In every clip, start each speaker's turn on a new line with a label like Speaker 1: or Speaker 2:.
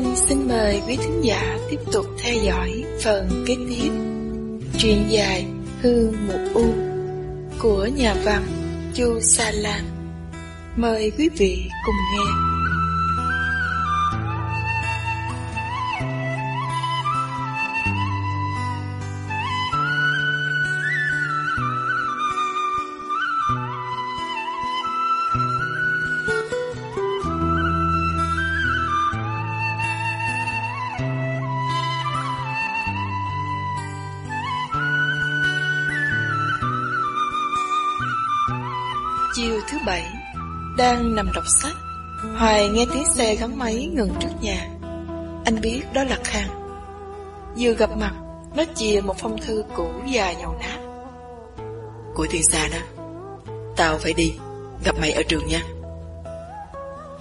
Speaker 1: Linh xin mời quý thính giả tiếp tục theo dõi phần kế tiếp. Truyện dài hư Một U của nhà văn Chu Sa Lan. Mời quý vị cùng nghe. Nằm đọc sách. Hoài nghe tiếng xe gắn máy ngừng trước nhà. Anh biết đó là Khang. Vừa gặp mặt Nó chìa một phong thư cũ và nhầu nát.
Speaker 2: Của thiên xa đó. Tao phải đi Gặp mày ở trường nha.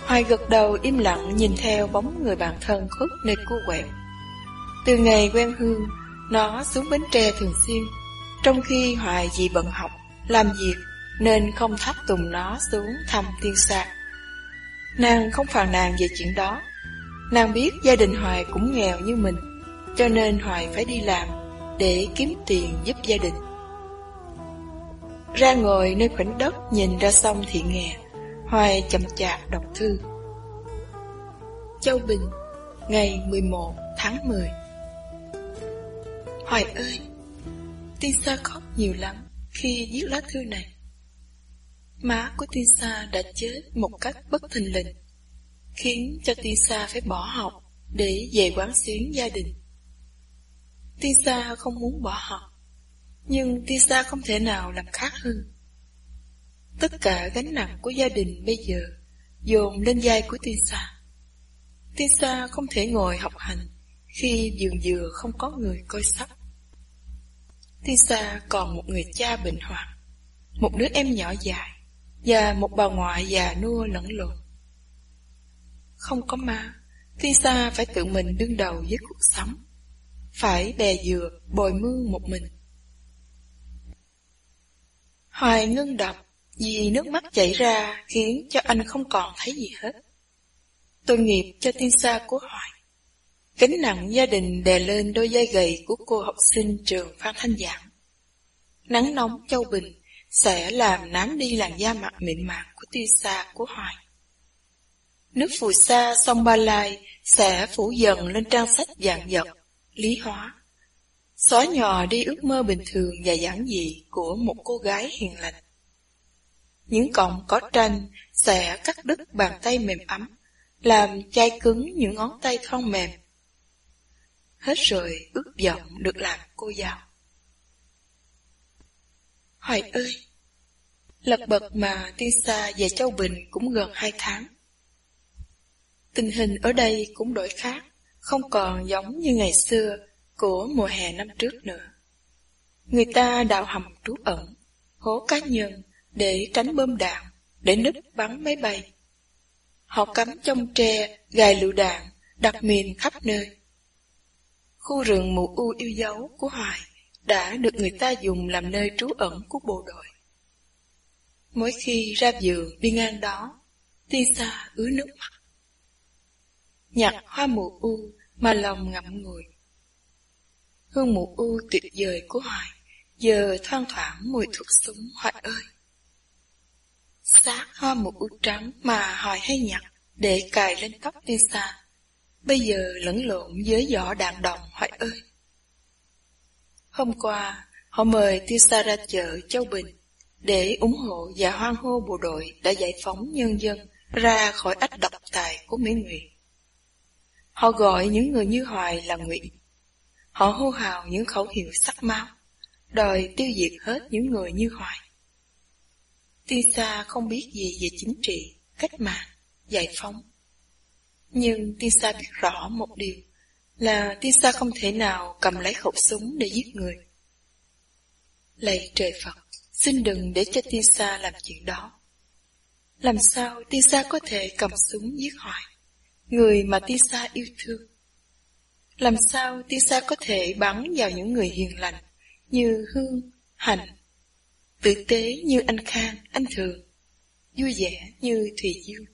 Speaker 1: Hoài gật đầu im lặng nhìn theo bóng người bạn thân khuất nơi cua quẹo. Từ ngày quen Hương Nó xuống Bến Tre thường xuyên Trong khi Hoài vì bận học Làm việc nên không thắp tùng nó xuống thăm tiên sạc. Nàng không phàn nàn về chuyện đó. Nàng biết gia đình Hoài cũng nghèo như mình, cho nên Hoài phải đi làm để kiếm tiền giúp gia đình. Ra ngồi nơi khoảnh đất nhìn ra sông thị nghè, Hoài chậm chạp đọc thư. Châu Bình, ngày 11 tháng 10 Hoài ơi, tiên sa khóc nhiều lắm khi viết lá thư này. Má của Tisa đã chết một cách bất thình lình, khiến cho Tisa phải bỏ học để về quán xuyến gia đình. Tisa không muốn bỏ học, nhưng Tisa không thể nào làm khác hơn. Tất cả gánh nặng của gia đình bây giờ dồn lên vai của Tisa. Tisa không thể ngồi học hành khi giường dừa không có người coi sóc. Tisa còn một người cha bệnh hoạn, một đứa em nhỏ dài, và một bà ngoại già nua lẫn lộn. Không có ma, Lisa phải tự mình đương đầu với cuộc sống, phải bè dừa, bồi mương một mình. Hoài ngưng đọc vì nước mắt chảy ra khiến cho anh không còn thấy gì hết. Tôi nghiệp cho tiên sa của Hoài. Gánh nặng gia đình đè lên đôi dây gầy của cô học sinh trường Phan Thanh Giảng. Nắng nóng Châu Bình sẽ làm nám đi làn da mặt mịn màng của tia xa của Hoài. Nước phù sa sông Ba Lai sẽ phủ dần lên trang sách dạng dật, lý hóa. Xóa nhòa đi ước mơ bình thường và giản dị của một cô gái hiền lành. Những cọng có tranh sẽ cắt đứt bàn tay mềm ấm, làm chai cứng những ngón tay thon mềm. Hết rồi ước vọng được làm cô giáo. Hoài ơi! Lật bật mà tiên xa về Châu Bình cũng gần hai tháng. Tình hình ở đây cũng đổi khác, không còn giống như ngày xưa của mùa hè năm trước nữa. Người ta đào hầm trú ẩn, hố cá nhân để tránh bơm đạn, để nứt bắn máy bay. Họ cắm trong tre, gài lựu đạn, đặt mìn khắp nơi. Khu rừng mù u yêu dấu của Hoài đã được người ta dùng làm nơi trú ẩn của bộ đội. Mỗi khi ra giường đi ngang đó, Tisa ứa nước mắt. Nhặt hoa mù u mà lòng ngậm ngùi. Hương mù u tuyệt vời của Hoài, giờ thoang thoảng mùi thuốc súng Hoài ơi. Xác hoa mù u trắng mà Hoài hay nhặt để cài lên tóc Tisa, bây giờ lẫn lộn với giỏ đạn đồng Hoài ơi. Hôm qua, họ mời Tisa ra chợ Châu Bình để ủng hộ và hoan hô bộ đội đã giải phóng nhân dân ra khỏi ách độc tài của Mỹ Nguyệt. Họ gọi những người như Hoài là Nguyện. Họ hô hào những khẩu hiệu sắc máu, đòi tiêu diệt hết những người như Hoài. Tisa không biết gì về chính trị, cách mạng, giải phóng. Nhưng Tisa biết rõ một điều, là Tisa không thể nào cầm lấy khẩu súng để giết người. Lạy trời Phật, xin đừng để cho Tisa làm chuyện đó. Làm sao Tisa có thể cầm súng giết Hoài, người mà Tisa yêu thương? Làm sao Tisa có thể bắn vào những người hiền lành như Hương, hạnh, tử tế như anh Khang, anh Thường, vui vẻ như Thùy Dương?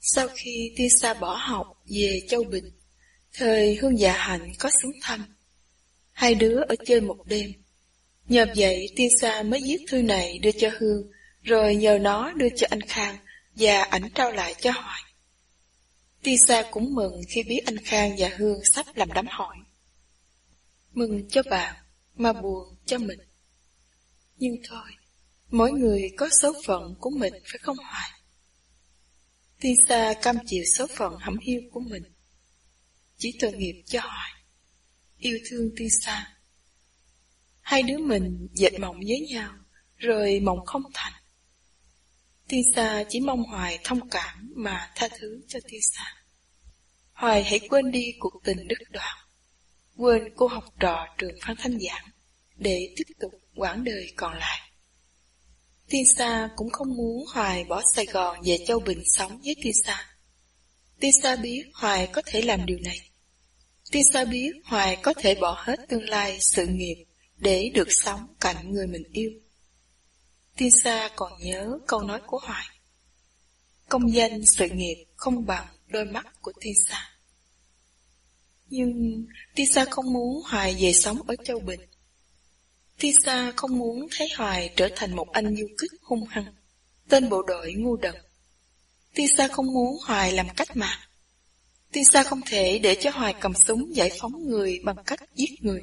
Speaker 1: Sau khi Tisa bỏ học về Châu Bình. Thời Hương và Hạnh có xuống thăm. Hai đứa ở chơi một đêm. Nhờ vậy tiên sa mới viết thư này đưa cho Hương, rồi nhờ nó đưa cho anh Khang và ảnh trao lại cho Hoài. Tiên sa cũng mừng khi biết anh Khang và Hương sắp làm đám hỏi. Mừng cho bạn, mà buồn cho mình. Nhưng thôi, mỗi người có số phận của mình phải không Hoài? Tiên sa cam chịu số phận hẩm hiu của mình. Chỉ tội nghiệp cho Hoài. Yêu thương tiên sa Hai đứa mình dệt mộng với nhau, rồi mộng không thành. Tiên Sa chỉ mong Hoài thông cảm mà tha thứ cho Tiên Sa. Hoài hãy quên đi cuộc tình đứt đoạn, quên cô học trò trường Phan Thanh Giảng, để tiếp tục quãng đời còn lại. Tiên Sa cũng không muốn Hoài bỏ Sài Gòn về Châu Bình sống với Tiên Tisa biết Hoài có thể làm điều này. Tisa biết Hoài có thể bỏ hết tương lai, sự nghiệp để được sống cạnh người mình yêu. Tisa còn nhớ câu nói của Hoài. Công danh sự nghiệp không bằng đôi mắt của Tisa. Nhưng Tisa không muốn Hoài về sống ở Châu Bình. Tisa không muốn thấy Hoài trở thành một anh du kích hung hăng, tên bộ đội ngu đần. Tisa không muốn Hoài làm cách mạng. Tisa không thể để cho Hoài cầm súng giải phóng người bằng cách giết người.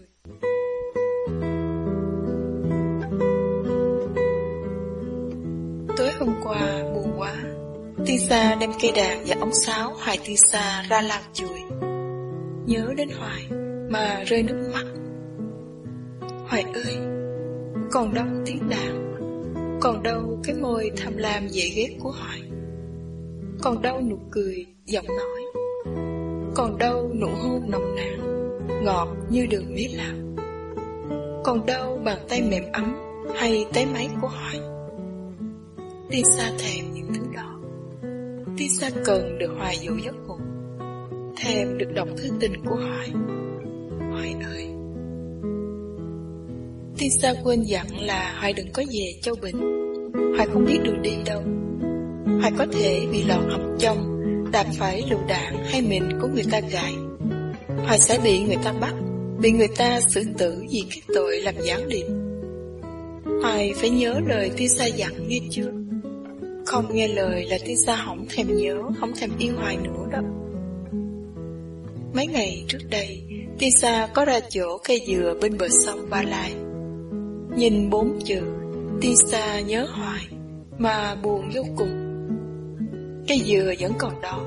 Speaker 1: Tối hôm qua, buồn quá, Tisa đem cây đàn và ống sáo Hoài Tisa ra làm chuỗi. Nhớ đến Hoài Mà rơi nước mắt Hoài ơi, Còn đâu tiếng đàn, Còn đâu cái môi tham lam dễ ghét của Hoài còn đâu nụ cười, giọng nói. Còn đâu nụ hôn nồng nàn, Ngọt như đường mía lạc. Còn đâu bàn tay mềm ấm Hay tay máy của Hoài đi xa thèm những thứ đó. Đi xa cần được hoài dụ giấc ngủ. Thèm được đọc thư tình của Hoài Hoài ơi. Tisa xa quên dặn là Hoài đừng có về Châu Bình. Hoài không biết đường đi đâu. Hoài có thể bị lọt học trong Đạp phải lựu đạn hay mình của người ta gài. Hoài sẽ bị người ta bắt, Bị người ta xử tử vì cái tội làm gián điệp. Hoài phải nhớ lời tiên sa dặn nghe chưa? Không nghe lời là tiên sa không thèm nhớ, Không thèm yêu hoài nữa đó. Mấy ngày trước đây Tiên sa có ra chỗ cây dừa bên bờ sông Ba Lai. Nhìn bốn chữ Tiên sa nhớ hoài, Mà buồn vô cùng. Cây dừa vẫn còn đó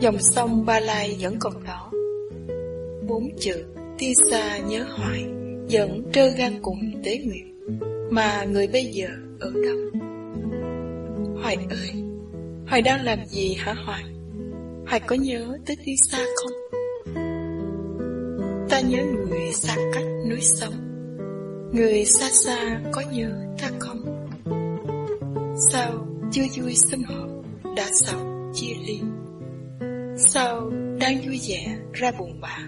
Speaker 1: Dòng sông Ba Lai vẫn còn đó Bốn chữ Ti xa nhớ hoài Vẫn trơ gan cùng tế nguyện Mà người bây giờ ở đâu Hoài ơi, Hoài đang làm gì hả Hoài? Hoài có nhớ tới Ti xa không? Ta nhớ người xa cách núi sông Người xa xa có nhớ ta không? Sao chưa vui sinh họp đã xong chia ly? Sao đang vui vẻ ra buồn bã,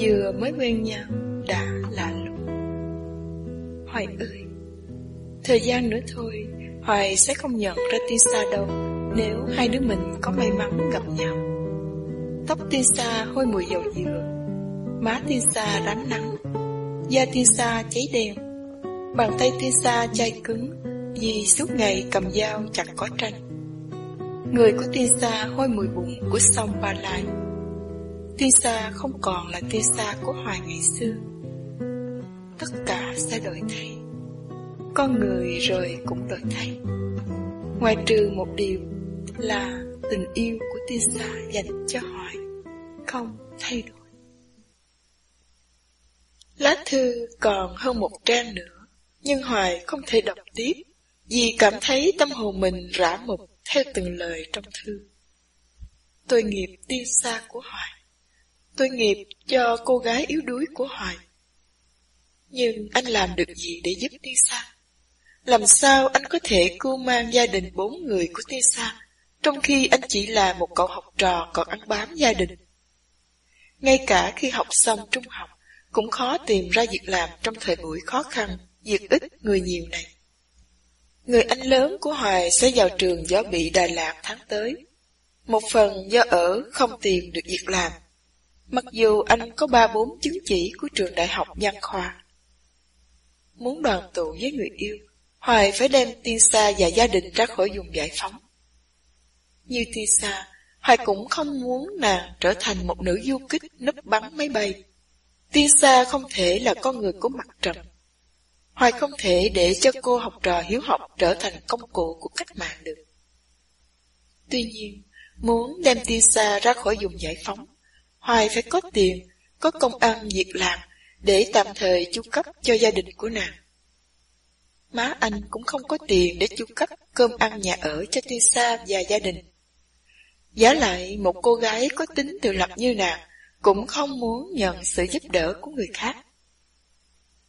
Speaker 1: Vừa mới quen nhau đã lạ lùng. Hoài ơi, Thời gian nữa thôi, Hoài sẽ không nhận ra Tisa đâu, Nếu hai đứa mình có may mắn gặp nhau. Tóc Tisa hôi mùi dầu dừa, Má Tisa rám nắng, Da Tisa cháy đen, Bàn tay Tisa chai cứng Vì suốt ngày cầm dao chặt có tranh. Người của Tisa hôi mùi bụng của sông Ba Lai Tisa không còn là Tisa của Hoài ngày xưa Tất cả sẽ đổi thay con người rồi cũng đổi thay. Ngoài trừ một điều là tình yêu của Tisa dành cho Hoài không thay đổi. Lá thư còn hơn một trang nữa, nhưng Hoài không thể đọc tiếp vì cảm thấy tâm hồn mình rã mục theo từng lời trong thư. Tôi nghiệp tiên xa của Hoài. Tôi nghiệp cho cô gái yếu đuối của Hoài. Nhưng anh làm được gì để giúp tiên xa? Làm sao anh có thể cưu mang gia đình bốn người của Tessa, trong khi anh chỉ là một cậu học trò còn ăn bám gia đình? Ngay cả khi học xong trung học, cũng khó tìm ra việc làm trong thời buổi khó khăn, việc ít người nhiều này. Người anh lớn của Hoài sẽ vào trường gió bị Đà Lạt tháng tới. Một phần do ở không tìm được việc làm, mặc dù anh có ba bốn chứng chỉ của trường đại học văn khoa. Muốn đoàn tụ với người yêu, Hoài phải đem tiên xa và gia đình ra khỏi vùng giải phóng. Như tiên xa, Hoài cũng không muốn nàng trở thành một nữ du kích nấp bắn máy bay. Tiên xa không thể là con người của mặt trận. Hoài không thể để cho cô học trò hiếu học trở thành công cụ của cách mạng được. Tuy nhiên, muốn đem Tisa ra khỏi vùng giải phóng, Hoài phải có tiền, có công ăn việc làm để tạm thời chu cấp cho gia đình của nàng. Má anh cũng không có tiền để chu cấp cơm ăn nhà ở cho Tisa và gia đình. Giá lại một cô gái có tính tự lập như nàng cũng không muốn nhận sự giúp đỡ của người khác.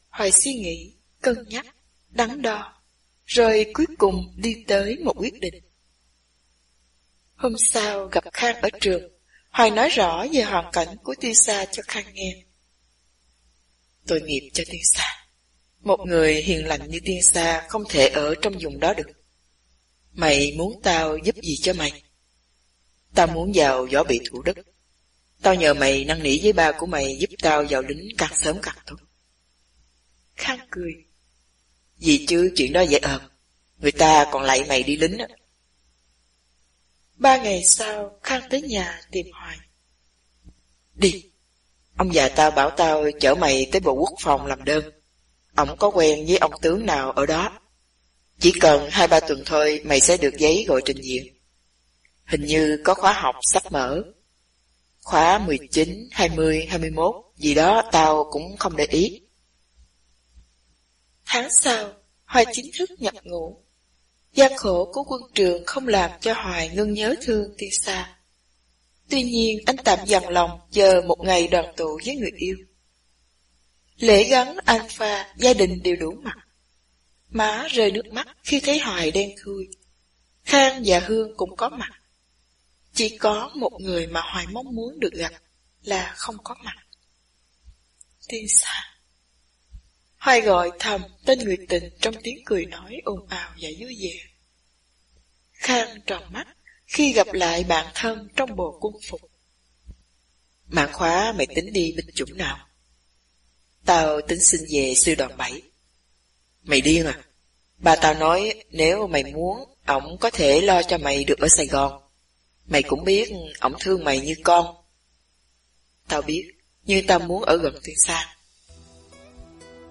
Speaker 1: Hoài suy nghĩ, cân nhắc, đắn đo, rồi cuối cùng đi tới một quyết định. Hôm sau gặp Khang ở trường, Hoài nói rõ về hoàn cảnh của Tiên Sa cho Khang nghe. Tôi nghiệp cho Tiên Sa. Một người hiền lành như Tiên Sa không thể ở trong vùng đó được. Mày muốn tao giúp gì cho mày? Tao muốn vào võ bị thủ đức. Tao nhờ mày năn nỉ với ba của mày giúp tao vào lính càng sớm càng tốt. Khang cười.
Speaker 2: Gì chứ chuyện đó dễ ợt Người ta còn lại mày đi lính á.
Speaker 1: Ba ngày sau, Khang tới nhà tìm Hoài.
Speaker 2: Đi. Ông già tao bảo tao chở mày tới bộ quốc phòng làm đơn. Ông có quen với ông tướng nào ở đó. Chỉ cần hai ba tuần thôi mày sẽ được giấy gọi trình diện. Hình như có khóa học sắp mở. Khóa 19, 20, 21, gì đó tao cũng không để ý.
Speaker 1: Tháng sau, Hoài chính thức nhập ngũ. gian khổ của quân trường không làm cho Hoài ngưng nhớ thương tiên xa. Tuy nhiên anh tạm dằn lòng chờ một ngày đoàn tụ với người yêu. Lễ gắn alpha, gia đình đều đủ mặt. Má rơi nước mắt khi thấy Hoài đen thui. Khang và Hương cũng có mặt. Chỉ có một người mà Hoài mong muốn được gặp là không có mặt. Tiên xa. Hoài gọi thầm tên người tình trong tiếng cười nói ồn ào và vui vẻ. Khang tròn mắt khi gặp lại bạn thân trong bộ quân phục.
Speaker 2: Mạng khóa mày tính đi binh chủng nào? Tao tính xin về sư đoàn bảy. Mày điên à? bà tao nói nếu mày muốn, ổng có thể lo cho mày được ở Sài Gòn. Mày cũng biết ổng thương mày như con. Tao biết, nhưng tao muốn ở gần Tuyên Sa.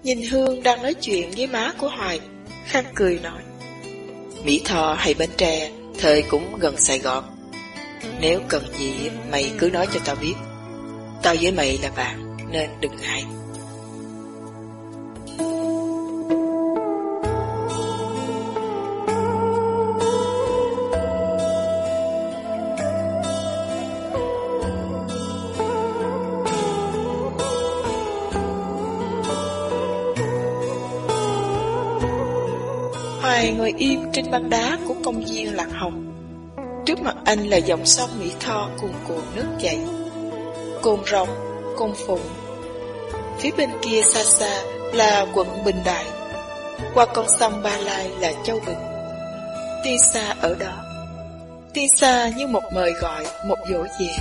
Speaker 1: Nhìn Hương đang nói chuyện với má của Hoài, Khang cười nói.
Speaker 2: Mỹ Tho hay Bến Tre, thời cũng gần Sài Gòn. Nếu cần gì, mày cứ nói cho tao biết. Tao với mày là bạn, nên đừng ngại.
Speaker 1: Hoài ngồi im trên băng đá của công viên Lạc Hồng. Trước mặt anh là dòng sông Mỹ Tho cuồn cuộn nước chảy. Cồn Rồng, Cồn Phụng. Phía bên kia xa xa là quận Bình Đại. Qua con sông Ba Lai là Châu Bình. Tiên xa ở đó. Tiên xa như một mời gọi, một dỗ về.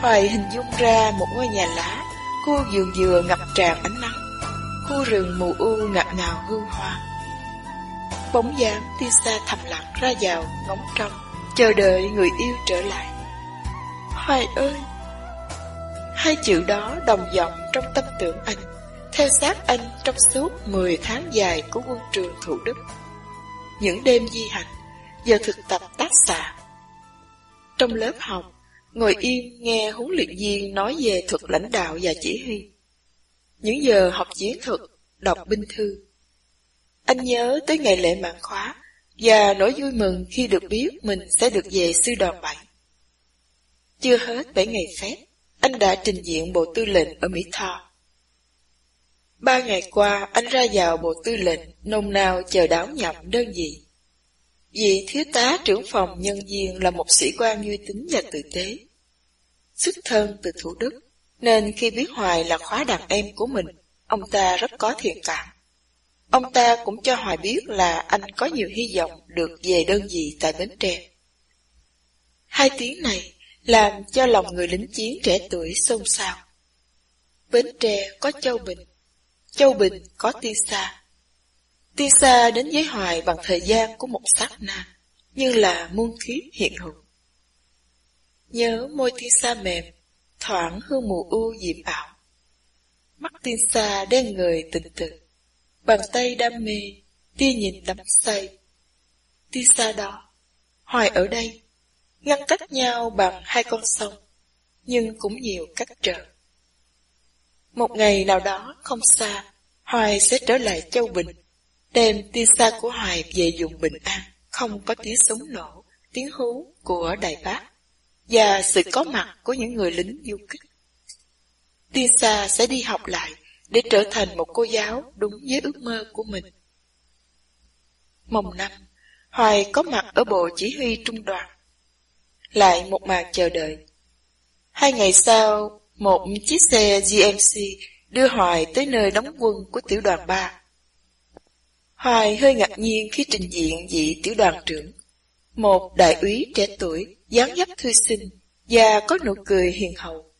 Speaker 1: Hoài hình dung ra một ngôi nhà lá, khu vườn dừa ngập tràn ánh nắng, khu rừng mù u ngập ngào hương hoa. Bóng dáng tiên xa thầm lặng ra vào ngóng trong Chờ đợi người yêu trở lại. Hoài ơi! Hai chữ đó đồng vọng trong tâm tưởng anh, Theo sát anh trong suốt 10 tháng dài của quân trường Thủ Đức. Những đêm di hành, Giờ thực tập tác xạ. Trong lớp học, Ngồi im nghe huấn luyện viên nói về thuật lãnh đạo và chỉ huy. Những giờ học chiến thuật, Đọc binh thư anh nhớ tới ngày lễ mạng khóa và nỗi vui mừng khi được biết mình sẽ được về sư đoàn bảy. Chưa hết bảy ngày phép, anh đã trình diện bộ tư lệnh ở Mỹ Tho. Ba ngày qua, anh ra vào bộ tư lệnh, nôn nao chờ đáo nhậm đơn vị. Vị thiếu tá trưởng phòng nhân viên là một sĩ quan uy tín và tử tế. Xuất thân từ Thủ Đức, nên khi biết Hoài là khóa đàn em của mình, ông ta rất có thiện cảm. Ông ta cũng cho Hoài biết là anh có nhiều hy vọng được về đơn vị tại Bến Tre. Hai tiếng này làm cho lòng người lính chiến trẻ tuổi xôn xao. Bến Tre có Châu Bình, Châu Bình có Tiên Sa. Tiên Sa đến với Hoài bằng thời gian của một sát na, như là muôn kiếp hiện hữu. Nhớ môi Tiên Sa mềm, thoảng hương mù u diệm ảo. Mắt Tiên Sa đen người tình tình bàn tay đam mê, tia nhìn đắm say. Tia xa đó, Hoài ở đây, ngăn cách nhau bằng hai con sông, nhưng cũng nhiều cách trở. Một ngày nào đó không xa, Hoài sẽ trở lại Châu Bình, đem tia xa của Hoài về dùng bình an, không có tiếng súng nổ, tiếng hú của đài bác, và sự có mặt của những người lính du kích. Tia xa sẽ đi học lại để trở thành một cô giáo đúng với ước mơ của mình. Mồng năm, Hoài có mặt ở bộ chỉ huy trung đoàn. Lại một màn chờ đợi. Hai ngày sau, một chiếc xe GMC đưa Hoài tới nơi đóng quân của tiểu đoàn 3. Hoài hơi ngạc nhiên khi trình diện vị tiểu đoàn trưởng. Một đại úy trẻ tuổi, dáng dấp thư sinh và có nụ cười hiền hậu.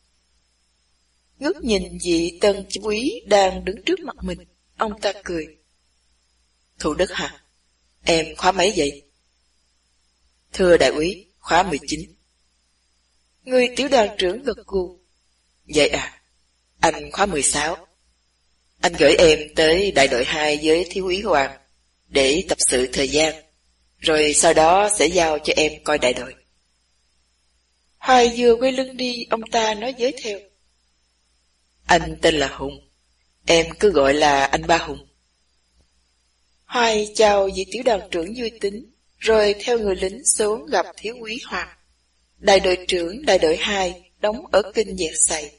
Speaker 1: Ngước nhìn vị tân quý úy đang đứng trước mặt mình, ông ta cười. Thủ đức hả? Em khóa mấy vậy? Thưa đại úy, khóa 19. Người tiểu đoàn trưởng gật gù. Vậy à, anh khóa 16. Anh gửi em tới đại đội 2 với thiếu úy Hoàng để tập sự thời gian, rồi sau đó sẽ giao cho em coi đại đội. Hoài vừa quay lưng đi, ông ta nói giới theo. Anh tên là Hùng, em cứ gọi là anh ba Hùng. Hoài chào vị tiểu đoàn trưởng vui tính, rồi theo người lính xuống gặp thiếu úy Hoàng. Đại đội trưởng đại đội 2 đóng ở kinh dẹt sài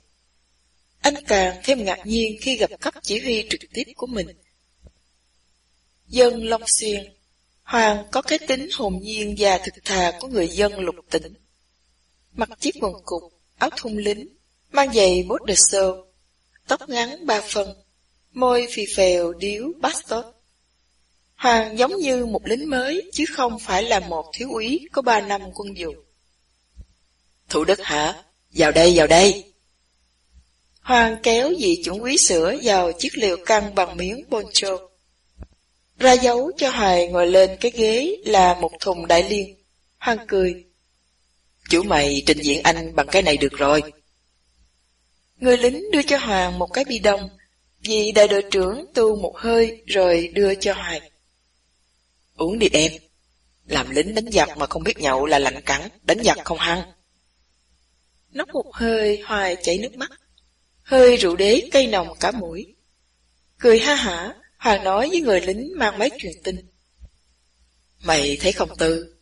Speaker 1: Anh càng thêm ngạc nhiên khi gặp cấp chỉ huy trực tiếp của mình. Dân Long Xuyên Hoàng có cái tính hồn nhiên và thực thà của người dân lục tỉnh. Mặc chiếc quần cục, áo thun lính, mang giày bốt đề sơ, tóc ngắn ba phân, môi phì phèo điếu bastot. Hoàng giống như một lính mới chứ không phải là một thiếu úy có ba năm quân vụ. Thủ đức hả? Vào đây, vào đây. Hoàng kéo vị chuẩn quý sữa vào chiếc liều căng bằng miếng poncho. Ra dấu cho Hoài ngồi lên cái ghế là một thùng đại liên. Hoàng cười. Chủ mày trình diện anh bằng cái này được rồi. Người lính đưa cho Hoàng một cái bi đông. Vị đại đội trưởng tu một hơi rồi đưa cho Hoàng. Uống đi em. Làm lính đánh giặc mà không biết nhậu là lạnh cắn, đánh giặc không hăng. Nóc một hơi, Hoài chảy nước mắt hơi rượu đế cây nồng cả mũi. Cười ha hả, Hoàng nói với người lính mang máy truyền tin. Mày thấy không tư,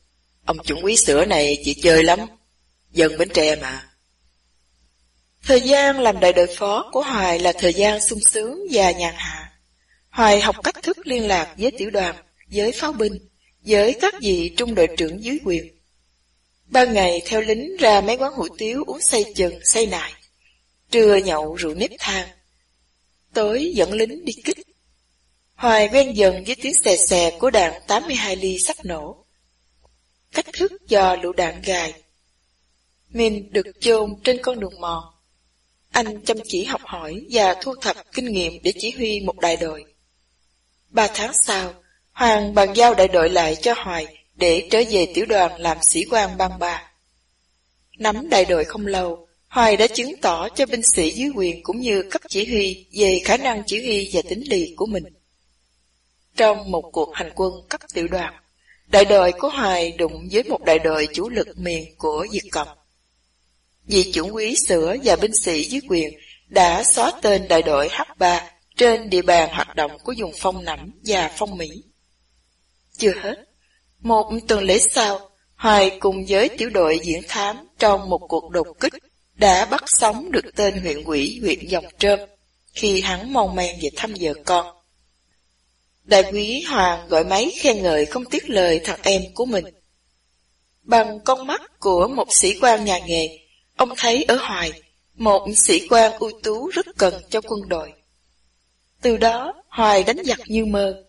Speaker 1: ông chuẩn quý sữa này chỉ chơi lắm, dân Bến Tre mà. Thời gian làm đại đội phó của Hoài là thời gian sung sướng và nhàn hạ. Hoài học cách thức liên lạc với tiểu đoàn, với pháo binh, với các vị trung đội trưởng dưới quyền. Ban ngày theo lính ra mấy quán hủ tiếu uống say chừng, say nại. Trưa nhậu rượu nếp thang. Tối dẫn lính đi kích. Hoài quen dần với tiếng xè xè của đạn 82 ly sắp nổ. Cách thức do lũ đạn gài. Mình được chôn trên con đường mòn. Anh chăm chỉ học hỏi và thu thập kinh nghiệm để chỉ huy một đại đội. Ba tháng sau, Hoàng bàn giao đại đội lại cho Hoài để trở về tiểu đoàn làm sĩ quan băng ba. Nắm đại đội không lâu, Hoài đã chứng tỏ cho binh sĩ dưới quyền cũng như cấp chỉ huy về khả năng chỉ huy và tính lì của mình. Trong một cuộc hành quân cấp tiểu đoàn, đại đội của Hoài đụng với một đại đội chủ lực miền của Việt Cộng. Vị chủ quý sửa và binh sĩ dưới quyền đã xóa tên đại đội H3 trên địa bàn hoạt động của vùng phong nẫm và phong Mỹ. Chưa hết, một tuần lễ sau, Hoài cùng với tiểu đội diễn thám trong một cuộc đột kích đã bắt sống được tên huyện quỷ huyện Dòng Trơm khi hắn mong men về thăm vợ con. Đại quý Hoàng gọi máy khen ngợi không tiếc lời thằng em của mình. Bằng con mắt của một sĩ quan nhà nghề, ông thấy ở Hoài một sĩ quan ưu tú rất cần cho quân đội. Từ đó, Hoài đánh giặc như mơ.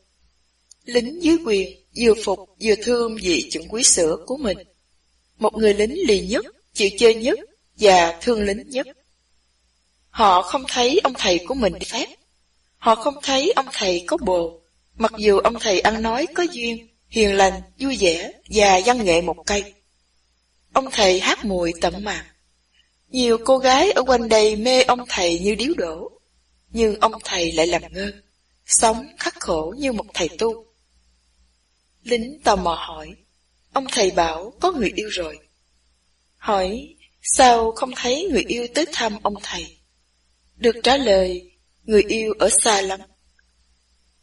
Speaker 1: Lính dưới quyền, vừa phục vừa thương vị chuẩn quý sữa của mình. một người lính lì nhất, chịu chơi nhất và thương lính nhất. Họ không thấy ông thầy của mình đi phép. Họ không thấy ông thầy có bồ, mặc dù ông thầy ăn nói có duyên, hiền lành, vui vẻ và văn nghệ một cây. Ông thầy hát mùi tận mạc. Nhiều cô gái ở quanh đây mê ông thầy như điếu đổ, nhưng ông thầy lại làm ngơ, sống khắc khổ như một thầy tu. Lính tò mò hỏi, ông thầy bảo có người yêu rồi. Hỏi, sao không thấy người yêu tới thăm ông thầy? Được trả lời, người yêu ở xa lắm.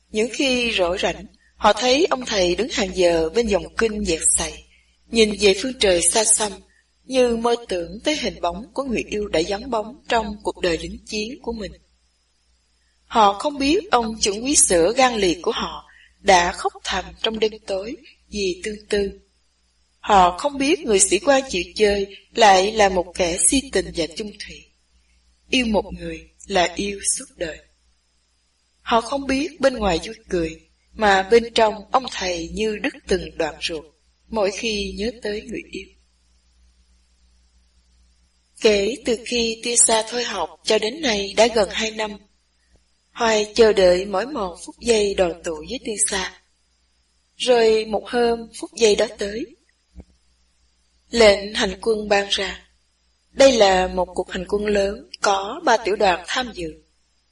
Speaker 1: Những khi rỗi rảnh, họ thấy ông thầy đứng hàng giờ bên dòng kinh dẹt sầy, nhìn về phương trời xa xăm, như mơ tưởng tới hình bóng của người yêu đã vắng bóng trong cuộc đời lính chiến của mình. Họ không biết ông chuẩn quý sữa gan liệt của họ đã khóc thầm trong đêm tối vì tương tư. Họ không biết người sĩ quan chịu chơi lại là một kẻ si tình và chung thủy. Yêu một người là yêu suốt đời. Họ không biết bên ngoài vui cười, mà bên trong ông thầy như đứt từng đoạn ruột, mỗi khi nhớ tới người yêu. Kể từ khi tia xa thôi học cho đến nay đã gần hai năm, Hoài chờ đợi mỗi một phút giây đoàn tụ với tia xa. Rồi một hôm phút giây đó tới. Lệnh hành quân ban ra. Đây là một cuộc hành quân lớn có ba tiểu đoàn tham dự,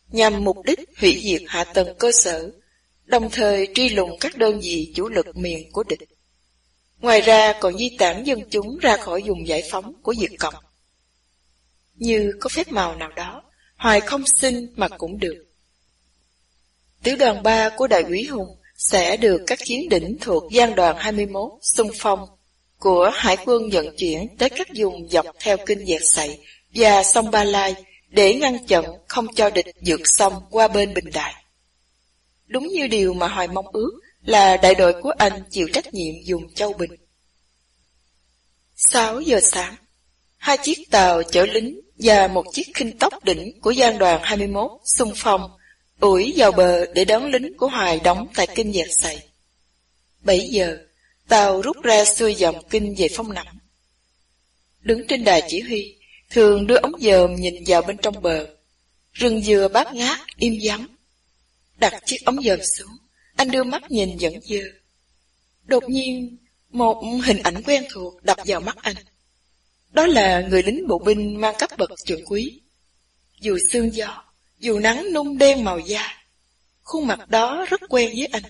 Speaker 1: nhằm mục đích hủy diệt hạ tầng cơ sở, đồng thời truy lùng các đơn vị chủ lực miền của địch. Ngoài ra còn di tản dân chúng ra khỏi vùng giải phóng của diệt Cộng. Như có phép màu nào đó, Hoài không xin mà cũng được. Tiểu đoàn 3 của Đại úy Hùng sẽ được các chiến đỉnh thuộc gian đoàn 21 xung phong của Hải quân vận chuyển tới các vùng dọc theo kinh dẹt sậy và sông Ba Lai để ngăn chặn không cho địch vượt sông qua bên Bình Đại. Đúng như điều mà Hoài mong ước là đại đội của anh chịu trách nhiệm dùng Châu Bình. 6 giờ sáng, hai chiếc tàu chở lính và một chiếc khinh tốc đỉnh của gian đoàn 21 xung phong ủi vào bờ để đón lính của Hoài đóng tại kinh dẹt sậy. 7 giờ, tàu rút ra xuôi dòng kinh về phong nặng. Đứng trên đài chỉ huy, thường đưa ống dòm nhìn vào bên trong bờ. Rừng dừa bát ngát, im vắng. Đặt chiếc ống dòm xuống, anh đưa mắt nhìn dẫn dơ. Đột nhiên, một hình ảnh quen thuộc đập vào mắt anh. Đó là người lính bộ binh mang cấp bậc trưởng quý. Dù sương gió, dù nắng nung đen màu da, khuôn mặt đó rất quen với anh.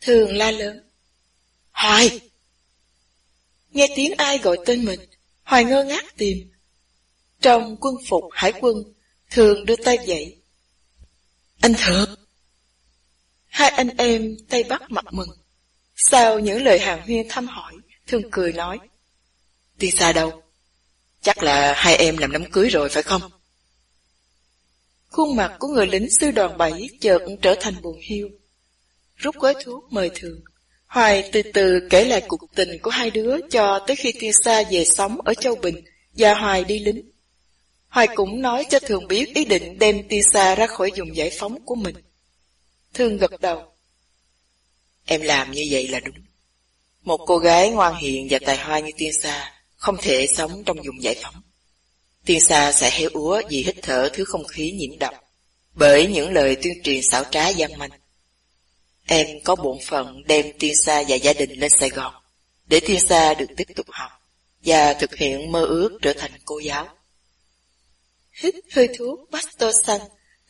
Speaker 1: Thường la lớn. Hoài! Nghe tiếng ai gọi tên mình, Hoài ngơ ngác tìm. Trong quân phục hải quân, thường đưa tay dậy. Anh Thượng! Hai anh em tay bắt mặt mừng. Sau những lời hàng huyên thăm hỏi, thường cười nói. Tiên xa đâu? Chắc là hai em làm đám cưới rồi phải không? Khuôn mặt của người lính sư đoàn bảy chợt trở thành buồn hiu. Rút gói thuốc mời thường. Hoài từ từ kể lại cuộc tình của hai đứa cho tới khi Tiên Sa về sống ở Châu Bình và Hoài đi lính. Hoài cũng nói cho Thường biết ý định đem Tiên Sa ra khỏi vùng giải phóng của mình. Thường gật đầu. Em làm như vậy là đúng. Một cô gái ngoan hiền và tài hoa như Tiên Sa không thể sống trong vùng giải phóng. Tiên Sa sẽ héo úa vì hít thở thứ không khí nhiễm độc, bởi những lời tuyên truyền xảo trá gian manh. Em có bổn phận đem Tiên Sa và gia đình lên Sài Gòn, để Tiên Sa được tiếp tục học và thực hiện mơ ước trở thành cô giáo. Hít hơi thuốc Pastor xanh,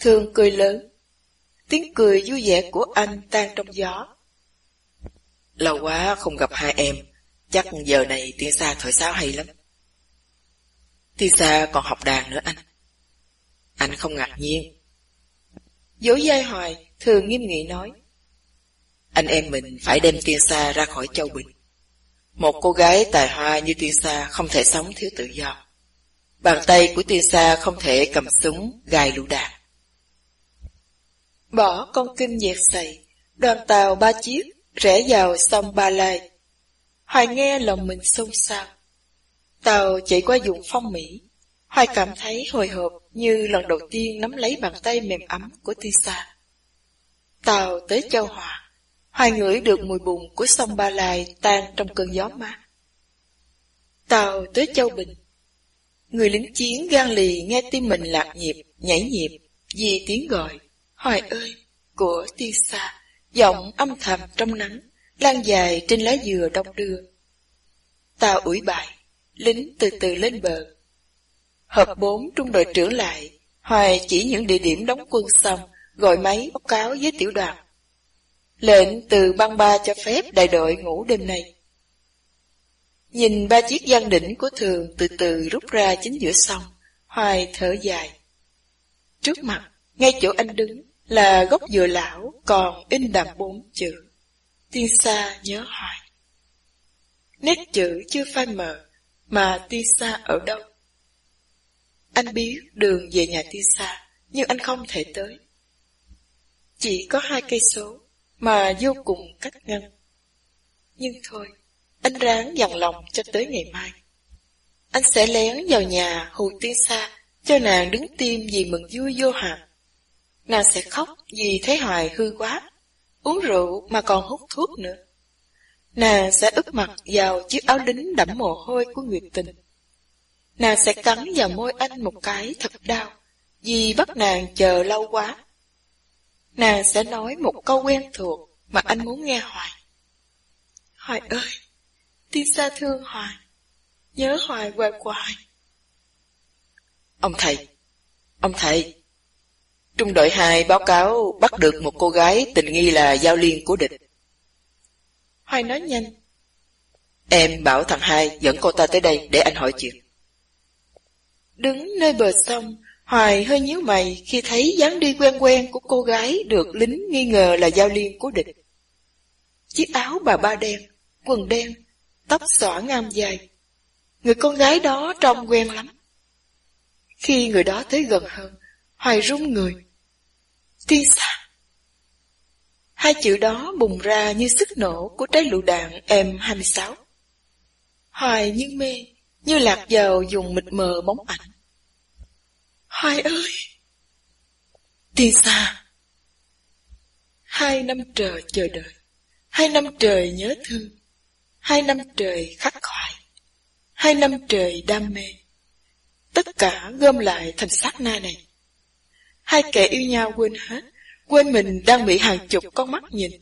Speaker 1: thường cười lớn. Tiếng cười vui vẻ của anh tan trong gió. Lâu quá không gặp hai em, chắc giờ này Tiên Sa thổi sáo hay lắm. Tiên Sa còn học đàn nữa anh. Anh không ngạc nhiên. Dỗ dai hoài, thường nghiêm nghị nói. Anh em mình phải đem tiên sa ra khỏi châu Bình. Một cô gái tài hoa như tiên sa không thể sống thiếu tự do. Bàn tay của tiên sa không thể cầm súng, gài lũ đạn. Bỏ con kinh dẹt sầy, đoàn tàu ba chiếc, rẽ vào sông Ba Lai. Hoài nghe lòng mình xôn xao. Tàu chạy qua vùng phong Mỹ. Hoài cảm thấy hồi hộp như lần đầu tiên nắm lấy bàn tay mềm ấm của Tisa. Tàu tới châu Hòa. Hoài ngửi được mùi bùn của sông Ba Lai tan trong cơn gió mát. Tàu tới Châu Bình. Người lính chiến gan lì nghe tim mình lạc nhịp, nhảy nhịp, vì tiếng gọi, Hoài ơi, của Tisa xa, giọng âm thầm trong nắng, lan dài trên lá dừa đông đưa. ta ủi bài, lính từ từ lên bờ. Hợp bốn trung đội trưởng lại, Hoài chỉ những địa điểm đóng quân xong, gọi máy báo cáo với tiểu đoàn. Lệnh từ băng ba cho phép đại đội ngủ đêm nay. Nhìn ba chiếc gian đỉnh của thường từ từ rút ra chính giữa sông, Hoài thở dài. Trước mặt, ngay chỗ anh đứng, là gốc dừa lão còn in đậm bốn chữ. Tiên sa nhớ Hoài. Nét chữ chưa phai mờ, mà tiên sa ở đâu? Anh biết đường về nhà tiên sa, nhưng anh không thể tới. Chỉ có hai cây số, mà vô cùng cách ngăn. Nhưng thôi, anh ráng dằn lòng cho tới ngày mai. Anh sẽ lén vào nhà hù tiên sa, cho nàng đứng tim vì mừng vui vô hạn. Nàng sẽ khóc vì thấy Hoài hư quá, uống rượu mà còn hút thuốc nữa. Nàng sẽ ướp mặt vào chiếc áo lính đẫm mồ hôi của Nguyệt Tình. Nàng sẽ cắn vào môi anh một cái thật đau, vì bắt nàng chờ lâu quá. Nàng sẽ nói một câu quen thuộc mà anh muốn nghe Hoài. Hoài ơi, tiên xa thương Hoài, nhớ Hoài hoài hoài.
Speaker 2: Ông thầy, ông thầy, Trung đội 2 báo cáo bắt được một cô gái tình nghi là giao liên của địch.
Speaker 1: Hoài nói nhanh.
Speaker 2: Em bảo thằng hai dẫn cô ta tới đây để anh hỏi chuyện.
Speaker 1: Đứng nơi bờ sông, Hoài hơi nhíu mày khi thấy dáng đi quen quen của cô gái được lính nghi ngờ là giao liên của địch. Chiếc áo bà ba đen, quần đen, tóc xõa ngam dài. Người con gái đó trông quen lắm. Khi người đó tới gần hơn, Hoài run người. Tiên xa. Hai chữ đó bùng ra như sức nổ của trái lựu đạn M26. Hoài như mê, như lạc vào dùng mịt mờ bóng ảnh. Hoài ơi! Tiên xa! Hai năm trời chờ đợi, hai năm trời nhớ thương, hai năm trời khắc khoải, hai năm trời đam mê. Tất cả gom lại thành sát na này. Hai kẻ yêu nhau quên hết, quên mình đang bị hàng chục con mắt nhìn.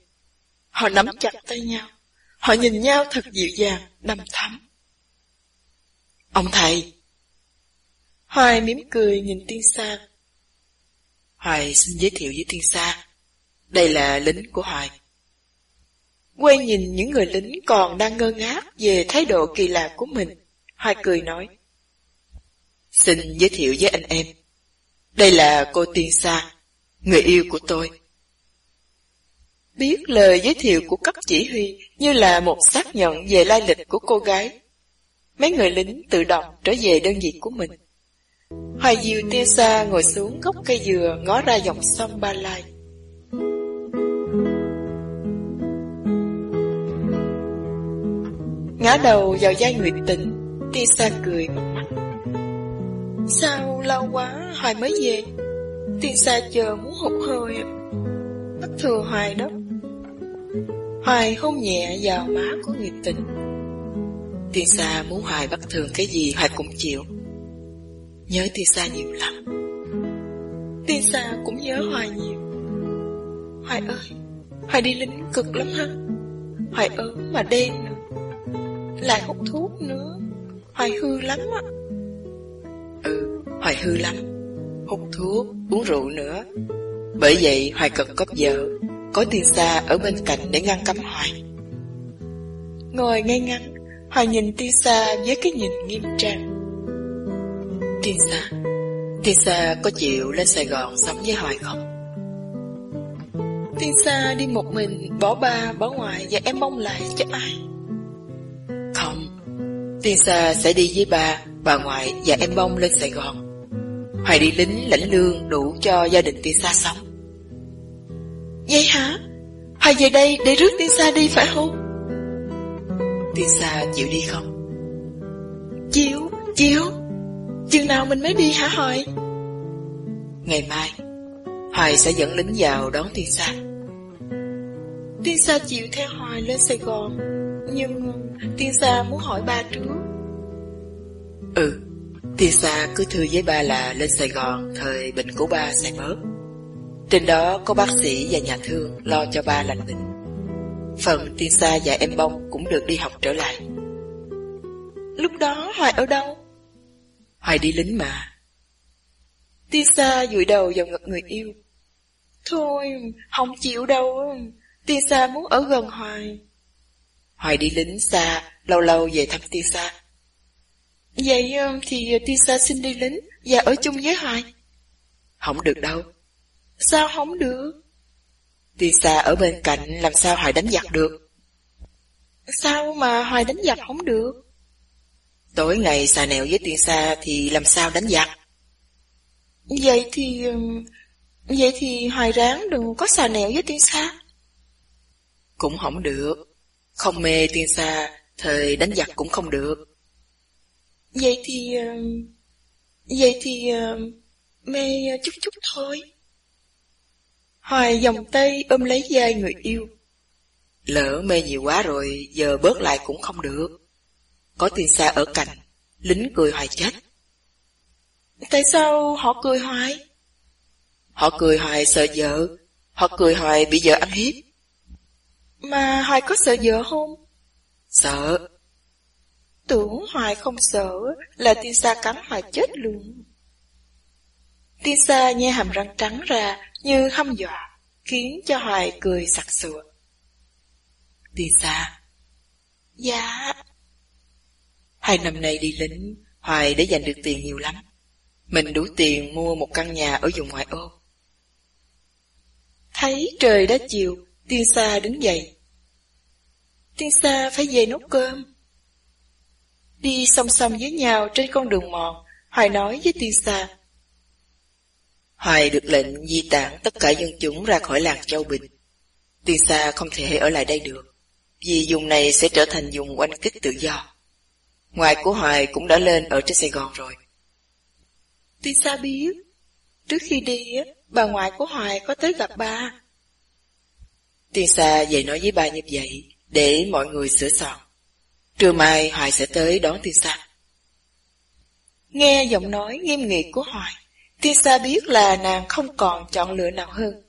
Speaker 1: Họ nắm chặt tay nhau, họ nhìn nhau thật dịu dàng, đầm thắm.
Speaker 2: Ông thầy!
Speaker 1: Hoài mỉm cười nhìn tiên sa.
Speaker 2: Hoài xin giới thiệu với tiên sa. Đây là lính của Hoài.
Speaker 1: Quay nhìn những người lính còn đang ngơ ngác về thái độ kỳ lạ của mình. Hoài cười nói.
Speaker 2: Xin giới thiệu với anh em. Đây là cô Tiên Sa, người yêu của tôi.
Speaker 1: Biết lời giới thiệu của cấp chỉ huy như là một xác nhận về lai lịch của cô gái. Mấy người lính tự động trở về đơn vị của mình. Hoài diều Tiên Sa ngồi xuống gốc cây dừa ngó ra dòng sông Ba Lai. Ngã đầu vào vai Nguyệt Tình, Tiên Sa cười. Sao lâu quá Hoài mới về? Tiên xa chờ muốn hụt hơi. Bất thường Hoài đó Hoài hôn nhẹ vào má của người tình
Speaker 2: Tiên xa muốn Hoài bất thường cái gì Hoài cũng chịu. Nhớ Tiên xa nhiều lắm.
Speaker 1: Tiên xa cũng nhớ Hoài nhiều. Hoài ơi, Hoài đi lính cực lắm ha. Hoài ớn mà đen nữa. Lại hút thuốc nữa. Hoài hư lắm á
Speaker 2: Ừ, Hoài hư lắm. Hút thuốc, uống rượu nữa. Bởi vậy Hoài cần có vợ Có tiên xa ở bên cạnh để ngăn cấm Hoài.
Speaker 1: Ngồi ngay ngắn Hoài nhìn tiên xa với cái nhìn nghiêm trang.
Speaker 2: Tiên xa Tiên xa có chịu lên Sài Gòn sống với Hoài không?
Speaker 1: Tiên xa đi một mình Bỏ ba, bỏ ngoại và em mong lại cho ai?
Speaker 2: Tiên Sa sẽ đi với bà bà ngoại và em bông lên Sài Gòn. Hoài đi lính lãnh lương đủ cho gia đình tiên Sa sống.
Speaker 1: Vậy hả? Hoài về đây để rước tiên Sa đi phải không?
Speaker 2: Tiên Sa chịu đi không?
Speaker 1: Chịu, chịu. Chừng nào mình mới đi hả Hoài?
Speaker 2: Ngày mai, Hoài sẽ dẫn lính vào đón tiên Sa.
Speaker 1: Tiên Sa chịu theo Hoài lên Sài Gòn, nhưng tiên xa muốn hỏi ba trước
Speaker 2: Ừ, tiên xa cứ thư với ba là lên Sài Gòn thời bệnh của ba sẽ bớt. Trên đó có bác sĩ và nhà thương lo cho ba lành bệnh. Phần tiên xa và em bông cũng được đi học trở lại.
Speaker 1: Lúc đó Hoài ở đâu?
Speaker 2: Hoài đi lính mà.
Speaker 1: Tiên xa dụi đầu vào ngực người yêu. Thôi, không chịu đâu. Tiên xa muốn ở gần Hoài.
Speaker 2: Hoài đi lính xa, lâu lâu về thăm Tisa.
Speaker 1: Vậy um, thì Tisa xin đi lính và ở chung với Hoài.
Speaker 2: Không được đâu.
Speaker 1: Sao không được?
Speaker 2: Tisa ở bên cạnh làm sao Hoài đánh giặc được?
Speaker 1: Sao mà Hoài đánh giặc không được?
Speaker 2: Tối ngày xà nèo với Tisa thì làm sao đánh giặc?
Speaker 1: Vậy thì... Um, vậy thì Hoài ráng đừng có xà nẹo với Tisa.
Speaker 2: Cũng không được. Không mê tiên xa, thời đánh giặc cũng không được.
Speaker 1: Vậy thì... Vậy thì... Mê chút chút thôi. Hoài vòng tay ôm lấy vai người yêu.
Speaker 2: Lỡ mê nhiều quá rồi, giờ bớt lại cũng không được. Có tiên xa ở cạnh, lính cười hoài chết.
Speaker 1: Tại sao họ cười hoài?
Speaker 2: Họ cười hoài sợ vợ, họ cười hoài bị vợ ăn hiếp.
Speaker 1: Mà Hoài có sợ vợ không?
Speaker 2: Sợ.
Speaker 1: Tưởng Hoài không sợ là tiên sa cắn Hoài chết luôn. Tiên sa nhe hàm răng trắng ra như hăm dọa, khiến cho Hoài cười sặc sụa.
Speaker 2: Tiên sa.
Speaker 1: Dạ.
Speaker 2: Hai năm nay đi lính, Hoài để dành được tiền nhiều lắm. Mình đủ tiền mua một căn nhà ở vùng ngoại ô.
Speaker 1: Thấy trời đã chiều, tiên sa đứng dậy. Tiên sa phải về nấu cơm. Đi song song với nhau trên con đường mòn, Hoài nói với tiên sa.
Speaker 2: Hoài được lệnh di tản tất cả dân chúng ra khỏi làng Châu Bình. Tiên sa không thể ở lại đây được, vì vùng này sẽ trở thành vùng oanh kích tự do. Ngoài của Hoài cũng đã lên ở trên Sài Gòn rồi.
Speaker 1: Tiên sa biết, trước khi đi, bà ngoại của Hoài có tới gặp ba.
Speaker 2: Tiên sa về nói với ba như vậy, để mọi người sửa soạn. Trưa mai Hoài sẽ tới đón Tiên sa.
Speaker 1: Nghe giọng nói nghiêm nghị của Hoài, Tiên sa biết là nàng không còn chọn lựa nào hơn.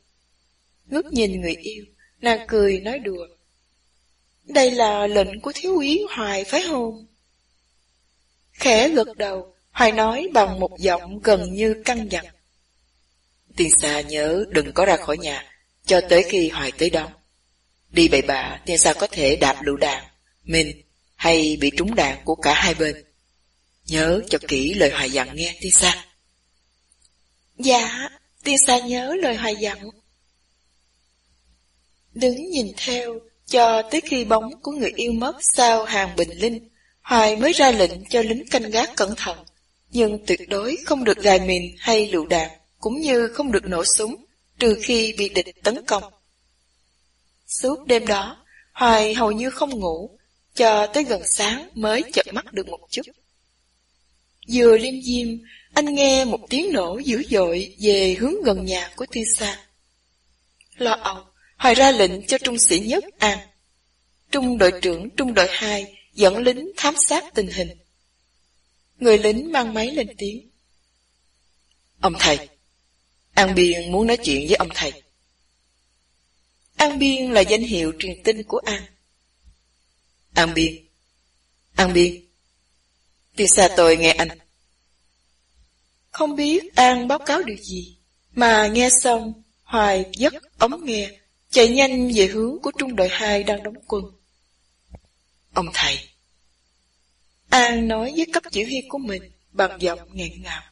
Speaker 1: Ngước nhìn người yêu, nàng cười nói đùa. Đây là lệnh của thiếu úy Hoài phải không? Khẽ gật đầu, Hoài nói bằng một giọng gần như căng dặn.
Speaker 2: Tiên xa nhớ đừng có ra khỏi nhà, cho tới khi Hoài tới đó Đi bậy bạ, tiên sao có thể đạp lựu đạn, mình, hay bị trúng đạn của cả hai bên. Nhớ cho kỹ lời Hoài dặn nghe tiên xa.
Speaker 1: Dạ, tiên xa nhớ lời Hoài dặn. Đứng nhìn theo, cho tới khi bóng của người yêu mất sau hàng bình linh, Hoài mới ra lệnh cho lính canh gác cẩn thận, nhưng tuyệt đối không được gài mìn hay lựu đạn, cũng như không được nổ súng, trừ khi bị địch tấn công. Suốt đêm đó, Hoài hầu như không ngủ, cho tới gần sáng mới chợp mắt được một chút. Vừa liêm diêm, anh nghe một tiếng nổ dữ dội về hướng gần nhà của tiên sa. Lo âu, Hoài ra lệnh cho trung sĩ nhất an. Trung đội trưởng trung đội hai dẫn lính thám sát tình hình. Người lính mang máy lên tiếng.
Speaker 2: Ông thầy, An Biên muốn nói chuyện với ông thầy.
Speaker 1: An Biên là danh hiệu truyền tin của An.
Speaker 2: An Biên, An Biên, tiên xa tôi nghe anh.
Speaker 1: Không biết An báo cáo điều gì, mà nghe xong, Hoài giấc ống nghe, chạy nhanh về hướng của trung đội 2 đang đóng quân.
Speaker 2: Ông thầy.
Speaker 1: An nói với cấp chỉ huy của mình bằng giọng nghẹn ngào.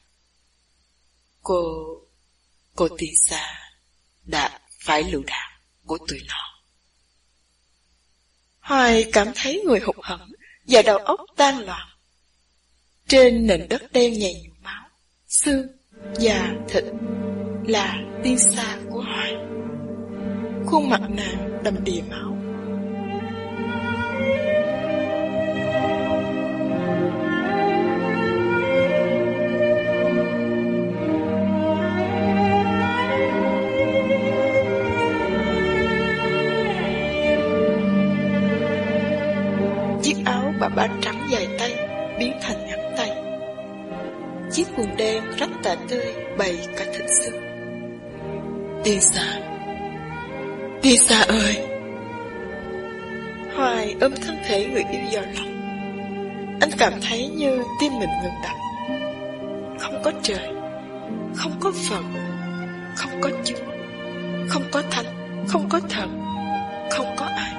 Speaker 2: Cô, cô tiên xa đã phải lựu đạn của tụi nó.
Speaker 1: Hoài cảm thấy người hụt hẫng và đầu óc tan loạn. Trên nền đất đen nhầy nhiều máu, xương và thịt là tiên xa của Hoài. Khuôn mặt nàng đầm đìa máu. Chiếc trắng dài tay biến thành ngắn tay. chiếc quần đen rất tà tươi bày cả thịt xương. Tiên xa, tiên xa ơi! Hoài ôm thân thể người yêu vào lòng. Anh cảm thấy như tim mình ngừng đập. Không có trời, không có Phật, không có Chúa, không có Thánh, không có Thần, không có ai.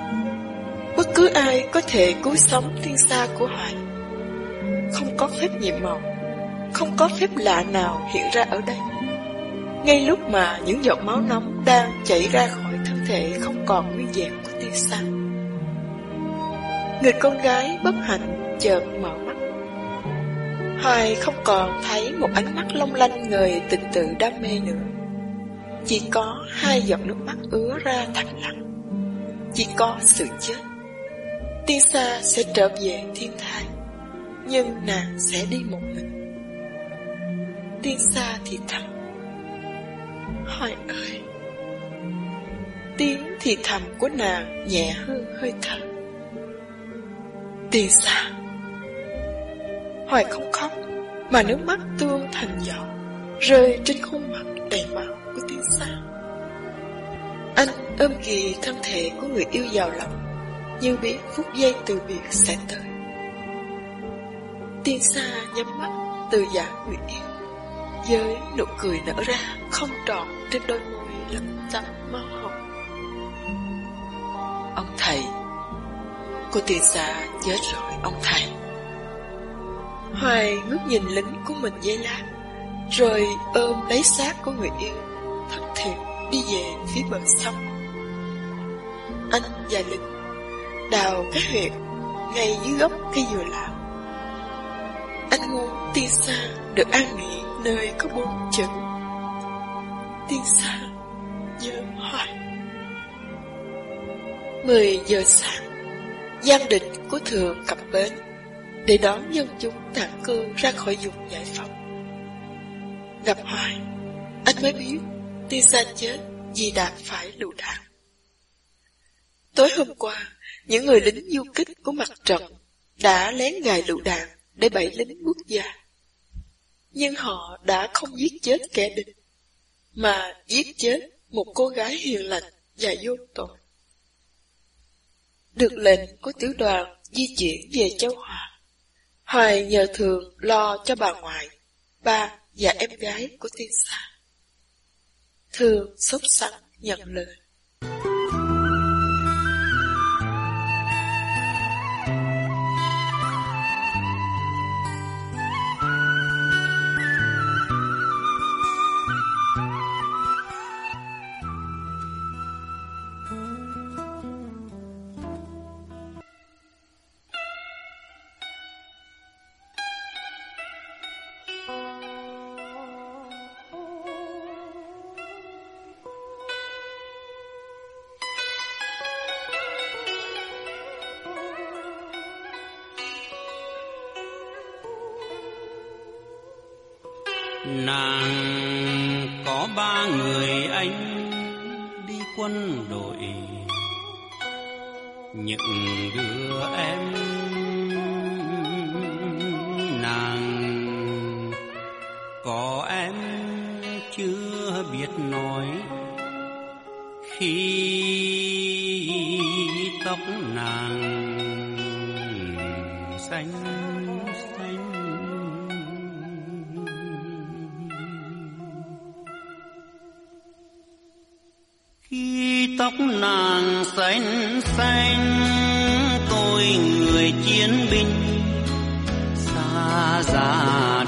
Speaker 1: Bất cứ ai có thể cứu sống thiên xa của Hoài. Không có phép nhiệm màu, không có phép lạ nào hiện ra ở đây. Ngay lúc mà những giọt máu nóng đang chảy ra khỏi thân thể không còn nguyên vẹn của tiên xa. Người con gái bất hạnh chợt mở mắt. Hoài không còn thấy một ánh mắt long lanh người tình tự đam mê nữa. Chỉ có hai giọt nước mắt ứa ra thầm lặng. Chỉ có sự chết. Tiên sẽ trở về thiên thai, nhưng nàng sẽ đi một mình. Tiên thì thầm. hỏi ơi! Tiếng thì thầm của nàng nhẹ hơn hơi thở. Tiên xa! Hoài không khóc, mà nước mắt tuôn thành giọt, rơi trên khuôn mặt đầy máu của tiên. Anh ôm ghì thân thể của người yêu giàu lòng, như biết phút giây từ biệt sẽ tới. Tiên xa nhắm mắt từ giả người yêu, với nụ cười nở ra không tròn trên đôi môi lấm tấm máu hồng. Ông thầy, cô tiên xa chết rồi ông thầy. Hoài ngước nhìn lính của mình dây lát, rồi ôm lấy xác của người yêu, thất thiệt đi về phía bờ sông. Anh và lính đào cái huyệt ngay dưới gốc cây dừa lão. Anh muốn tiên xa được an nghỉ nơi có bốn chữ. Tiên xa nhớ hoài. Mười giờ sáng, gian định của thượng cập bến để đón dân chúng tản cư ra khỏi vùng giải phóng. Gặp Hoài, anh mới biết tiên xa chết vì đạn phải lựu đạn. Tối hôm qua, những người lính du kích của mặt trận đã lén gài lựu đạn để bảy lính quốc gia. Nhưng họ đã không giết chết kẻ địch, mà giết chết một cô gái hiền lành và vô tội. Được lệnh của tiểu đoàn di chuyển về châu Hòa. Hoài nhờ thường lo cho bà ngoại, ba và em gái của tiên sa. Thường sốt sắng nhận lời.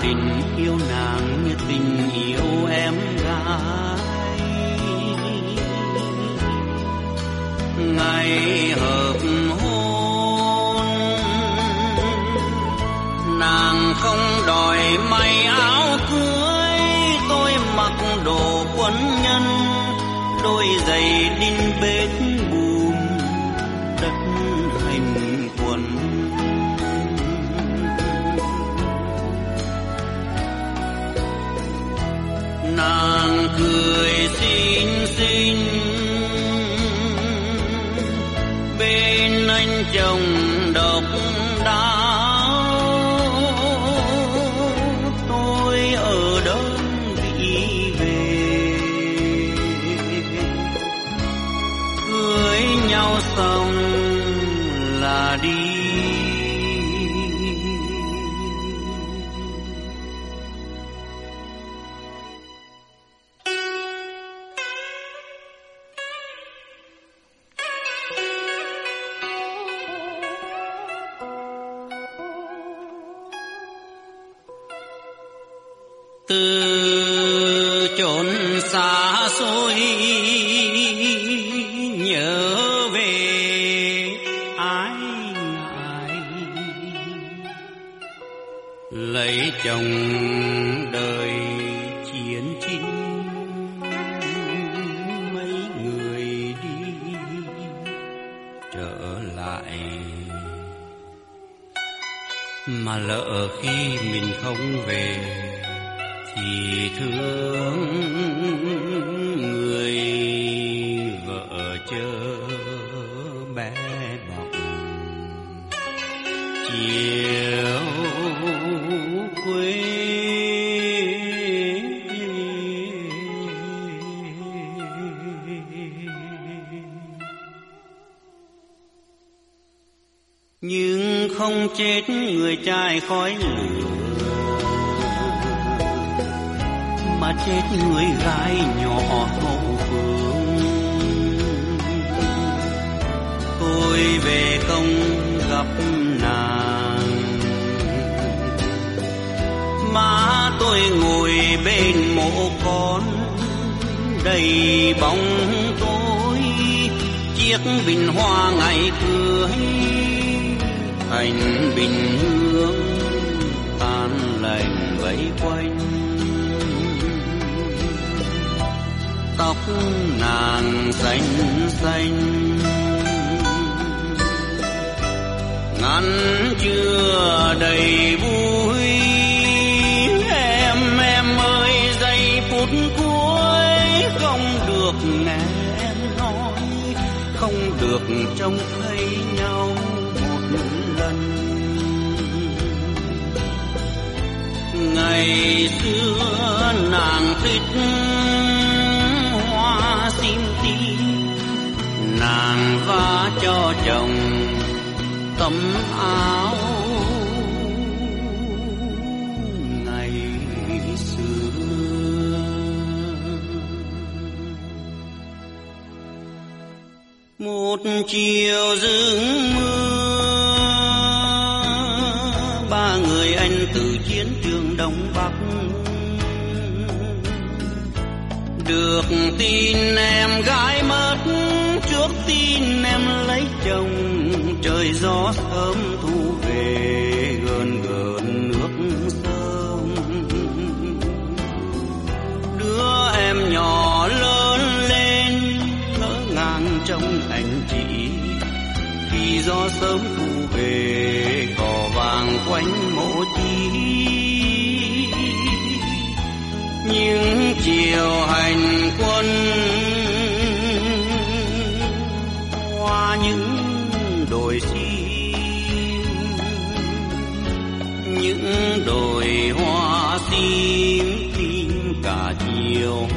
Speaker 3: Tình yêu nàng như tình yêu em gái. Ngày xin xin. Bên anh chồng lấy chồng đời chiến chinh. Mấy người đi trở lại. Mà lỡ khi mình không về, thì thương chết người trai khói lửa. Mà chết người gái nhỏ hậu phương. Tôi về công gặp nàng. Má tôi ngồi bên mộ con, đầy bóng tối. Chiếc bình hoa ngày cưới thành bình hương, tan lành vẫy quanh. Tóc nàng xanh xanh ngắn chưa đầy vui. Em em ơi, giây phút cuối không được nghe em nói, không được trông ngày xưa nàng thích hoa sim tím nàng vá cho chồng tấm áo ngày xưa. Một chiều rừng mưa chiến trường đông bắc. Được tin em gái mất, trước tin em lấy chồng. Trời gió sớm thu về gần gần nước sông. Đứa em nhỏ lớn lên, ngỡ ngàng trong anh chị khi gió sớm thu về còn quanh mộ chi. Những chiều hành quân, qua những đồi sim những đồi hoa sim tim cả chiều